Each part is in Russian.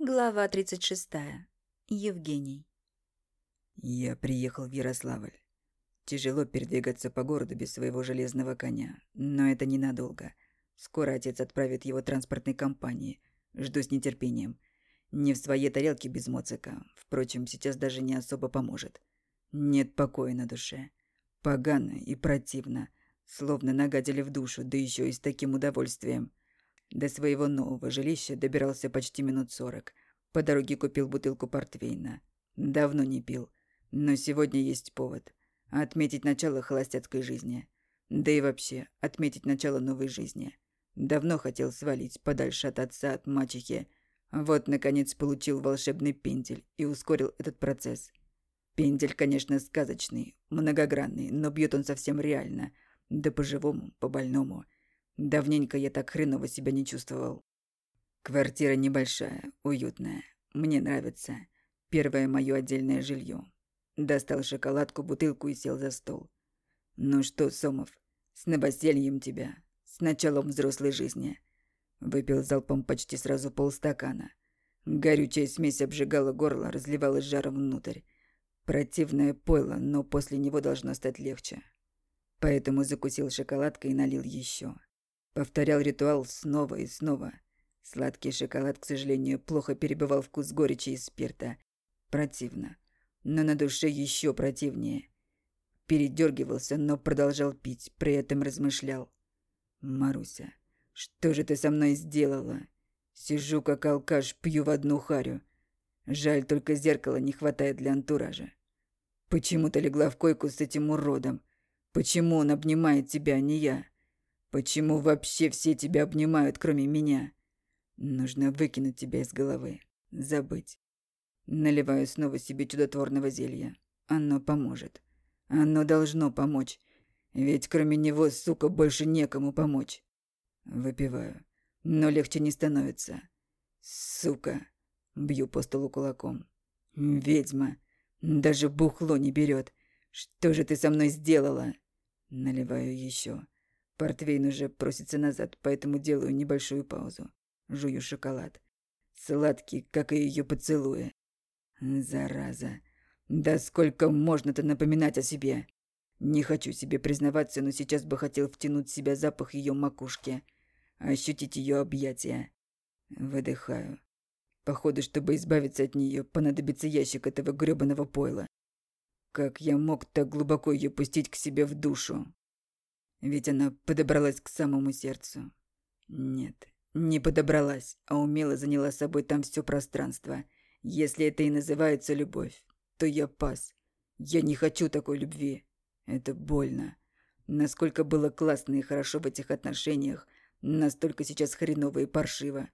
Глава 36. Евгений. Я приехал в Ярославль. Тяжело передвигаться по городу без своего железного коня, но это ненадолго. Скоро отец отправит его транспортной компании. Жду с нетерпением. Не в своей тарелке без моцика. Впрочем, сейчас даже не особо поможет. Нет покоя на душе. Погано и противно. Словно нагадили в душу, да еще и с таким удовольствием. До своего нового жилища добирался почти минут сорок. По дороге купил бутылку портвейна. Давно не пил. Но сегодня есть повод. Отметить начало холостяцкой жизни. Да и вообще, отметить начало новой жизни. Давно хотел свалить подальше от отца, от мачехи. Вот, наконец, получил волшебный пендель и ускорил этот процесс. Пендель, конечно, сказочный, многогранный, но бьет он совсем реально. Да по-живому, по-больному. Давненько я так хреново себя не чувствовал. Квартира небольшая, уютная. Мне нравится. Первое мое отдельное жилье. Достал шоколадку, бутылку и сел за стол. Ну что, Сомов, с новосельем тебя, с началом взрослой жизни. Выпил залпом почти сразу полстакана. Горючая смесь обжигала горло, разливалась жаром внутрь. Противное пойло, но после него должно стать легче. Поэтому закусил шоколадкой и налил еще. Повторял ритуал снова и снова. Сладкий шоколад, к сожалению, плохо перебивал вкус горечи и спирта. Противно. Но на душе еще противнее. Передергивался, но продолжал пить, при этом размышлял. «Маруся, что же ты со мной сделала? Сижу как алкаш, пью в одну харю. Жаль, только зеркала не хватает для антуража. Почему ты легла в койку с этим уродом? Почему он обнимает тебя, а не я?» Почему вообще все тебя обнимают, кроме меня? Нужно выкинуть тебя из головы. Забыть. Наливаю снова себе чудотворного зелья. Оно поможет. Оно должно помочь. Ведь кроме него, сука, больше некому помочь. Выпиваю. Но легче не становится. Сука. Бью по столу кулаком. Ведьма. Даже бухло не берет. Что же ты со мной сделала? Наливаю еще. Портвейн уже просится назад, поэтому делаю небольшую паузу. Жую шоколад. Сладкий, как и ее поцелуи. Зараза. Да сколько можно-то напоминать о себе? Не хочу себе признаваться, но сейчас бы хотел втянуть в себя запах ее макушки. Ощутить ее объятия. Выдыхаю. Походу, чтобы избавиться от нее, понадобится ящик этого грёбаного пойла. Как я мог так глубоко ее пустить к себе в душу? Ведь она подобралась к самому сердцу. Нет, не подобралась, а умело заняла собой там все пространство. Если это и называется любовь, то я пас. Я не хочу такой любви. Это больно. Насколько было классно и хорошо в этих отношениях, настолько сейчас хреново и паршиво.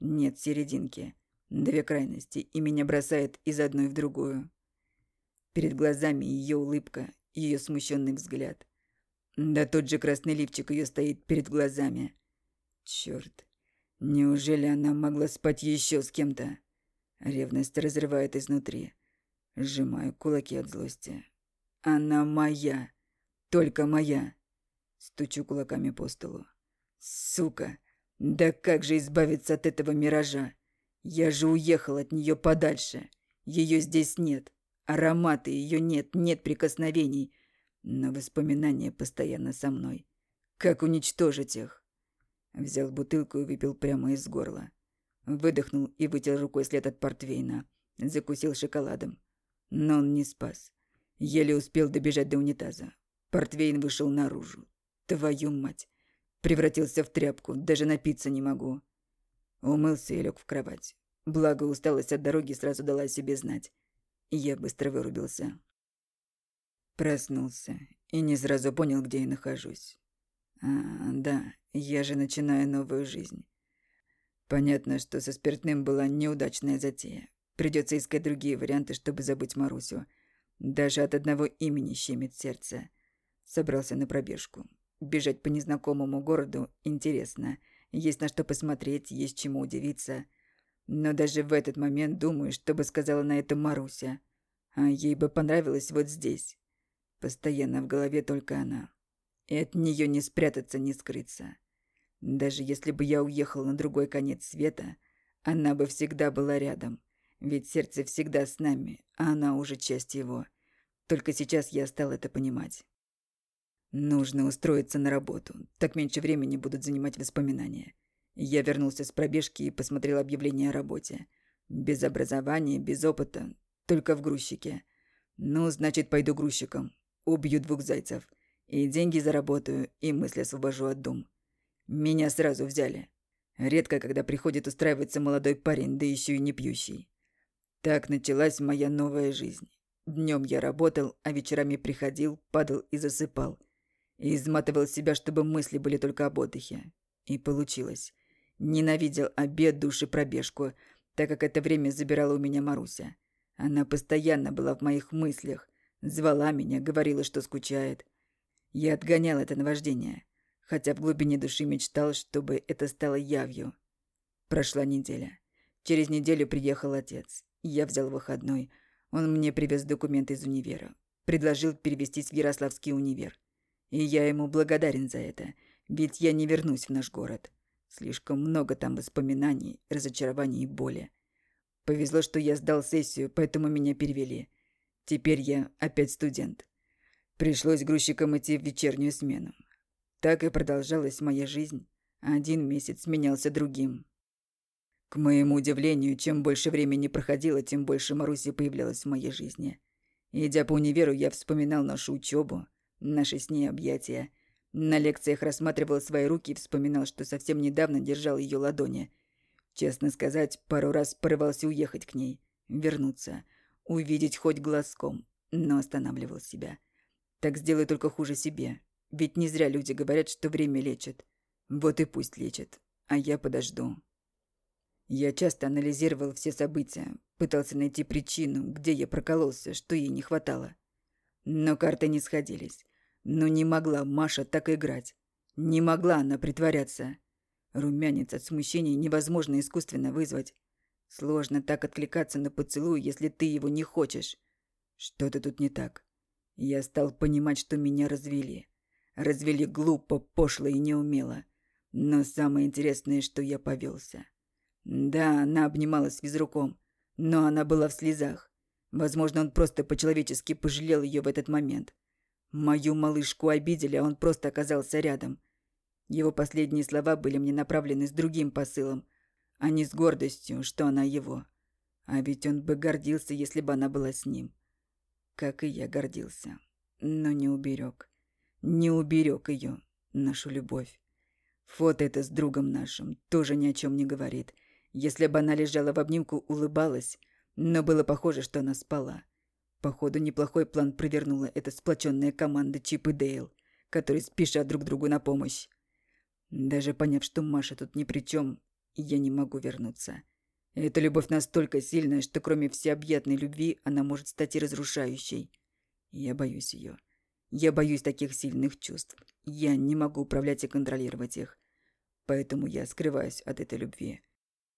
Нет серединки. Две крайности, и меня бросает из одной в другую. Перед глазами ее улыбка, ее смущенный взгляд. Да тот же красный лифчик ее стоит перед глазами. Черт, неужели она могла спать еще с кем-то? Ревность разрывает изнутри. Сжимаю кулаки от злости. Она моя. Только моя. Стучу кулаками по столу. Сука! Да как же избавиться от этого миража? Я же уехал от нее подальше. Ее здесь нет. Ароматы ее нет, нет прикосновений. Но воспоминания постоянно со мной. Как уничтожить их? Взял бутылку и выпил прямо из горла. Выдохнул и вытер рукой след от портвейна. Закусил шоколадом. Но он не спас. Еле успел добежать до унитаза. Портвейн вышел наружу. Твою мать. Превратился в тряпку. Даже напиться не могу. Умылся и лег в кровать. Благо усталость от дороги сразу дала себе знать. Я быстро вырубился. Проснулся и не сразу понял, где я нахожусь. А, да, я же начинаю новую жизнь. Понятно, что со спиртным была неудачная затея. Придется искать другие варианты, чтобы забыть Марусю. Даже от одного имени щемит сердце. Собрался на пробежку. Бежать по незнакомому городу интересно. Есть на что посмотреть, есть чему удивиться. Но даже в этот момент думаю, что бы сказала на это Маруся. А ей бы понравилось вот здесь. Постоянно в голове только она. И от нее не спрятаться, не скрыться. Даже если бы я уехал на другой конец света, она бы всегда была рядом. Ведь сердце всегда с нами, а она уже часть его. Только сейчас я стал это понимать. Нужно устроиться на работу, так меньше времени будут занимать воспоминания. Я вернулся с пробежки и посмотрел объявление о работе. Без образования, без опыта, только в грузчике. Ну, значит, пойду грузчиком. Убью двух зайцев. И деньги заработаю, и мысли освобожу от дум. Меня сразу взяли. Редко, когда приходит устраиваться молодой парень, да еще и не пьющий. Так началась моя новая жизнь. Днем я работал, а вечерами приходил, падал и засыпал. И изматывал себя, чтобы мысли были только об отдыхе. И получилось. Ненавидел обед, душ и пробежку, так как это время забирала у меня Маруся. Она постоянно была в моих мыслях, звала меня, говорила, что скучает. Я отгонял это наваждение, хотя в глубине души мечтал, чтобы это стало явью. Прошла неделя. Через неделю приехал отец. Я взял выходной. Он мне привез документы из универа. Предложил перевестись в Ярославский универ. И я ему благодарен за это, ведь я не вернусь в наш город. Слишком много там воспоминаний, разочарований и боли. Повезло, что я сдал сессию, поэтому меня перевели. Теперь я опять студент. Пришлось грузчиком идти в вечернюю смену. Так и продолжалась моя жизнь. Один месяц менялся другим. К моему удивлению, чем больше времени проходило, тем больше Маруси появлялась в моей жизни. Идя по универу, я вспоминал нашу учебу, наши с ней объятия – на лекциях рассматривал свои руки и вспоминал, что совсем недавно держал ее ладони. Честно сказать, пару раз порывался уехать к ней, вернуться, увидеть хоть глазком, но останавливал себя. Так сделаю только хуже себе. Ведь не зря люди говорят, что время лечит. Вот и пусть лечит, а я подожду. Я часто анализировал все события, пытался найти причину, где я прокололся, что ей не хватало. Но карты не сходились. Но не могла Маша так играть. Не могла она притворяться. Румянец от смущения невозможно искусственно вызвать. Сложно так откликаться на поцелуй, если ты его не хочешь. Что-то тут не так. Я стал понимать, что меня развели. Развели глупо, пошло и неумело. Но самое интересное, что я повелся. Да, она обнималась физруком, но она была в слезах. Возможно, он просто по-человечески пожалел ее в этот момент. Мою малышку обидели, а он просто оказался рядом. Его последние слова были мне направлены с другим посылом, а не с гордостью, что она его. А ведь он бы гордился, если бы она была с ним. Как и я гордился. Но не уберег. Не уберег ее, нашу любовь. Фото это с другом нашим тоже ни о чем не говорит. Если бы она лежала в обнимку, улыбалась, но было похоже, что она спала. Походу, неплохой план провернула эта сплоченная команда Чип и Дейл, которые спешат друг другу на помощь. Даже поняв, что Маша тут ни при чем, я не могу вернуться. Эта любовь настолько сильная, что кроме всеобъятной любви она может стать и разрушающей. Я боюсь ее. Я боюсь таких сильных чувств. Я не могу управлять и контролировать их. Поэтому я скрываюсь от этой любви.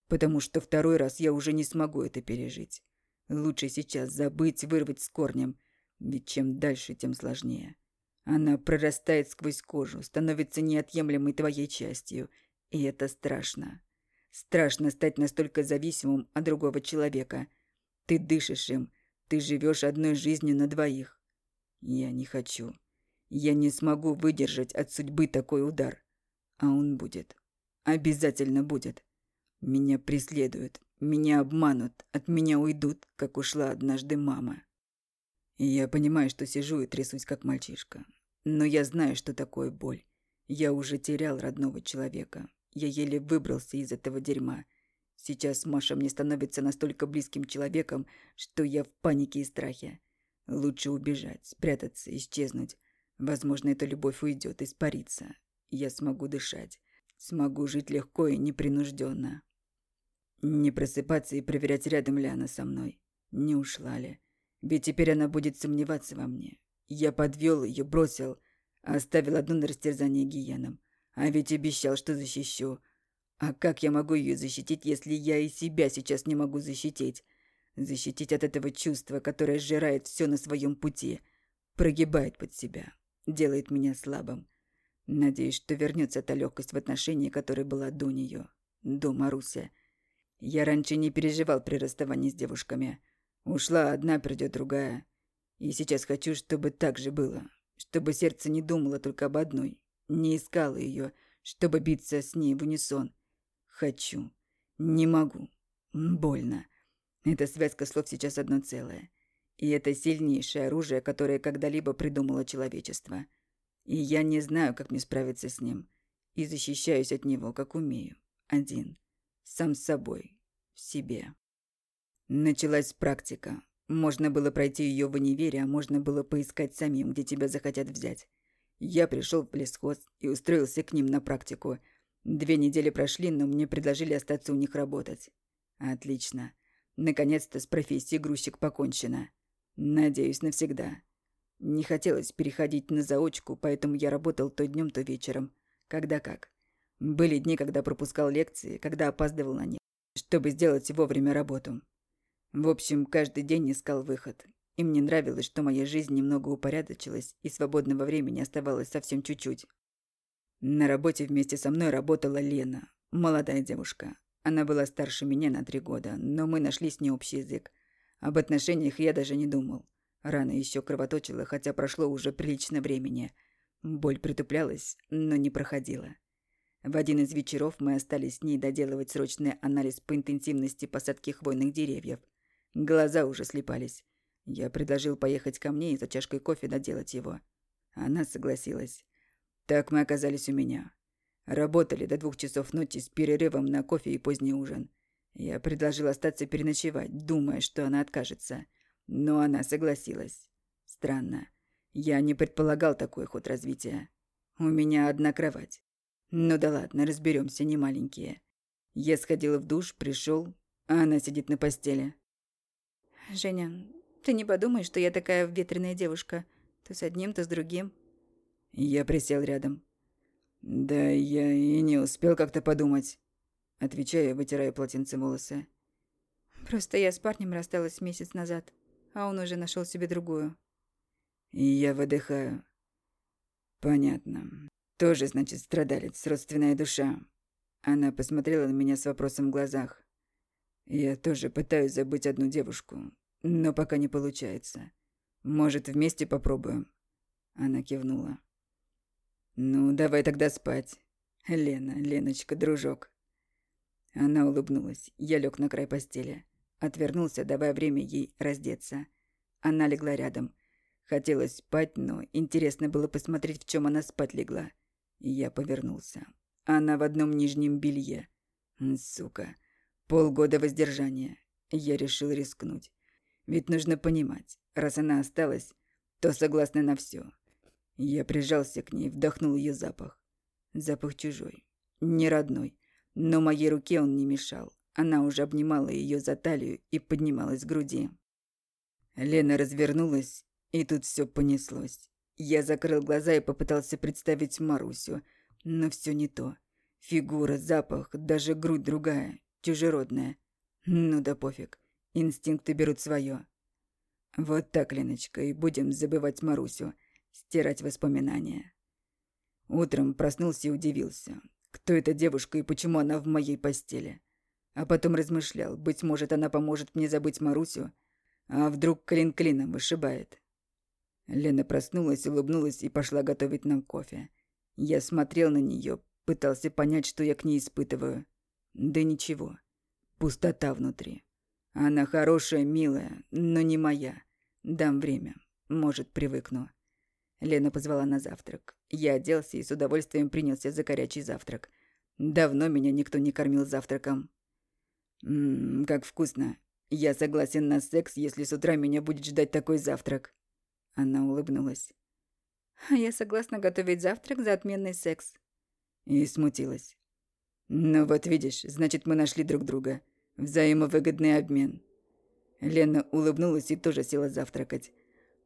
Потому что второй раз я уже не смогу это пережить. Лучше сейчас забыть, вырвать с корнем, ведь чем дальше, тем сложнее. Она прорастает сквозь кожу, становится неотъемлемой твоей частью, и это страшно. Страшно стать настолько зависимым от другого человека. Ты дышишь им, ты живешь одной жизнью на двоих. Я не хочу. Я не смогу выдержать от судьбы такой удар. А он будет. Обязательно будет. Меня преследуют, меня обманут, от меня уйдут, как ушла однажды мама. Я понимаю, что сижу и трясусь, как мальчишка. Но я знаю, что такое боль. Я уже терял родного человека. Я еле выбрался из этого дерьма. Сейчас Маша мне становится настолько близким человеком, что я в панике и страхе. Лучше убежать, спрятаться, исчезнуть. Возможно, эта любовь уйдет, испарится. Я смогу дышать. Смогу жить легко и непринужденно. Не просыпаться и проверять, рядом ли она со мной. Не ушла ли. Ведь теперь она будет сомневаться во мне. Я подвел ее, бросил, оставил одну на растерзание гиенам. А ведь обещал, что защищу. А как я могу ее защитить, если я и себя сейчас не могу защитить? Защитить от этого чувства, которое сжирает все на своем пути, прогибает под себя, делает меня слабым. Надеюсь, что вернется та легкость в отношении, которая была до нее, до Маруся. Я раньше не переживал при расставании с девушками. Ушла одна, придет другая. И сейчас хочу, чтобы так же было. Чтобы сердце не думало только об одной. Не искало ее, чтобы биться с ней в унисон. Хочу. Не могу. Больно. Эта связка слов сейчас одно целое. И это сильнейшее оружие, которое когда-либо придумало человечество. И я не знаю, как мне справиться с ним. И защищаюсь от него, как умею. Один. Сам с собой. В себе. Началась практика. Можно было пройти ее в универе, а можно было поискать самим, где тебя захотят взять. Я пришел в лесхоз и устроился к ним на практику. Две недели прошли, но мне предложили остаться у них работать. Отлично. Наконец-то с профессией грузчик покончено. Надеюсь, навсегда. Не хотелось переходить на заочку, поэтому я работал то днем, то вечером. Когда как. Были дни, когда пропускал лекции, когда опаздывал на них, чтобы сделать вовремя работу. В общем, каждый день искал выход. И мне нравилось, что моя жизнь немного упорядочилась, и свободного времени оставалось совсем чуть-чуть. На работе вместе со мной работала Лена, молодая девушка. Она была старше меня на три года, но мы нашли с ней общий язык. Об отношениях я даже не думал. Рана еще кровоточила, хотя прошло уже прилично времени. Боль притуплялась, но не проходила. В один из вечеров мы остались с ней доделывать срочный анализ по интенсивности посадки хвойных деревьев – Глаза уже слепались. Я предложил поехать ко мне и за чашкой кофе доделать его. Она согласилась. Так мы оказались у меня. Работали до двух часов ночи с перерывом на кофе и поздний ужин. Я предложил остаться переночевать, думая, что она откажется. Но она согласилась. Странно. Я не предполагал такой ход развития. У меня одна кровать. Ну да ладно, разберемся, не маленькие. Я сходил в душ, пришел, а она сидит на постели. «Женя, ты не подумай, что я такая ветреная девушка. То с одним, то с другим». Я присел рядом. «Да я и не успел как-то подумать», — отвечаю, вытирая полотенце волосы. «Просто я с парнем рассталась месяц назад, а он уже нашел себе другую». И я выдыхаю. «Понятно. Тоже, значит, страдалец, родственная душа». Она посмотрела на меня с вопросом в глазах. Я тоже пытаюсь забыть одну девушку, но пока не получается. Может, вместе попробуем?» Она кивнула. «Ну, давай тогда спать. Лена, Леночка, дружок». Она улыбнулась. Я лег на край постели. Отвернулся, давая время ей раздеться. Она легла рядом. Хотелось спать, но интересно было посмотреть, в чем она спать легла. Я повернулся. Она в одном нижнем белье. Сука. Полгода воздержания. Я решил рискнуть. Ведь нужно понимать, раз она осталась, то согласна на все. Я прижался к ней, вдохнул ее запах. Запах чужой, не родной, но моей руке он не мешал. Она уже обнимала ее за талию и поднималась к груди. Лена развернулась, и тут все понеслось. Я закрыл глаза и попытался представить Марусю, но все не то. Фигура, запах, даже грудь другая чужеродная. Ну да пофиг. Инстинкты берут свое. Вот так, Леночка, и будем забывать Марусю, стирать воспоминания. Утром проснулся и удивился. Кто эта девушка и почему она в моей постели? А потом размышлял, быть может, она поможет мне забыть Марусю, а вдруг клин клином вышибает. Лена проснулась, улыбнулась и пошла готовить нам кофе. Я смотрел на нее, пытался понять, что я к ней испытываю. Да ничего. Пустота внутри. Она хорошая, милая, но не моя. Дам время. Может, привыкну. Лена позвала на завтрак. Я оделся и с удовольствием принялся за горячий завтрак. Давно меня никто не кормил завтраком. Ммм, как вкусно. Я согласен на секс, если с утра меня будет ждать такой завтрак. Она улыбнулась. А я согласна готовить завтрак за отменный секс. И смутилась. «Ну вот видишь, значит, мы нашли друг друга. Взаимовыгодный обмен». Лена улыбнулась и тоже села завтракать.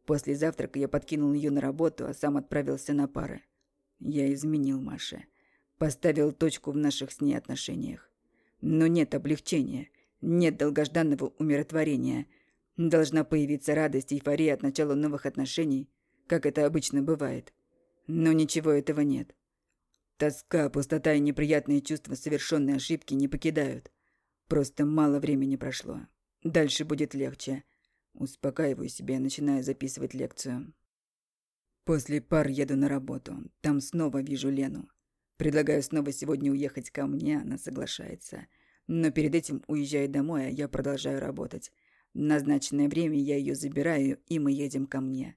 После завтрака я подкинул ее на работу, а сам отправился на пары. Я изменил Маше. Поставил точку в наших с ней отношениях. Но нет облегчения, нет долгожданного умиротворения. Должна появиться радость и эйфория от начала новых отношений, как это обычно бывает. Но ничего этого нет. Тоска, пустота и неприятные чувства совершенной ошибки не покидают. Просто мало времени прошло. Дальше будет легче. Успокаиваю себя и начинаю записывать лекцию. После пар еду на работу. Там снова вижу Лену. Предлагаю снова сегодня уехать ко мне, она соглашается. Но перед этим уезжаю домой, а я продолжаю работать. Назначенное время я ее забираю, и мы едем ко мне.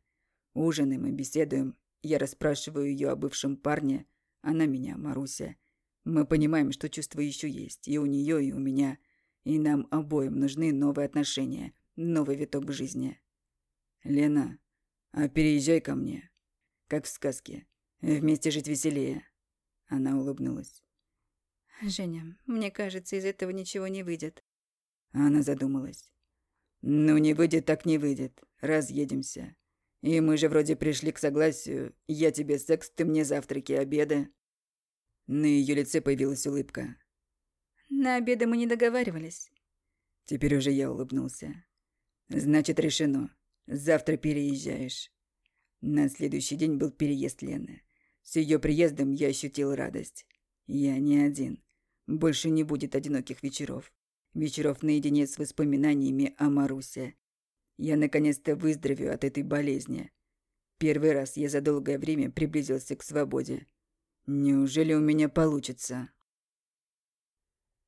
Ужинаем и беседуем. Я расспрашиваю ее о бывшем парне, она меня, Маруся. Мы понимаем, что чувства еще есть, и у нее, и у меня. И нам обоим нужны новые отношения, новый виток жизни. Лена, а переезжай ко мне. Как в сказке. Вместе жить веселее. Она улыбнулась. Женя, мне кажется, из этого ничего не выйдет. Она задумалась. Ну, не выйдет, так не выйдет. Разъедемся. И мы же вроде пришли к согласию. Я тебе секс, ты мне завтраки, обеды. На ее лице появилась улыбка. На обеды мы не договаривались. Теперь уже я улыбнулся. Значит, решено. Завтра переезжаешь. На следующий день был переезд Лены. С ее приездом я ощутил радость. Я не один. Больше не будет одиноких вечеров. Вечеров наедине с воспоминаниями о Марусе. Я наконец-то выздоровею от этой болезни. Первый раз я за долгое время приблизился к свободе. Неужели у меня получится?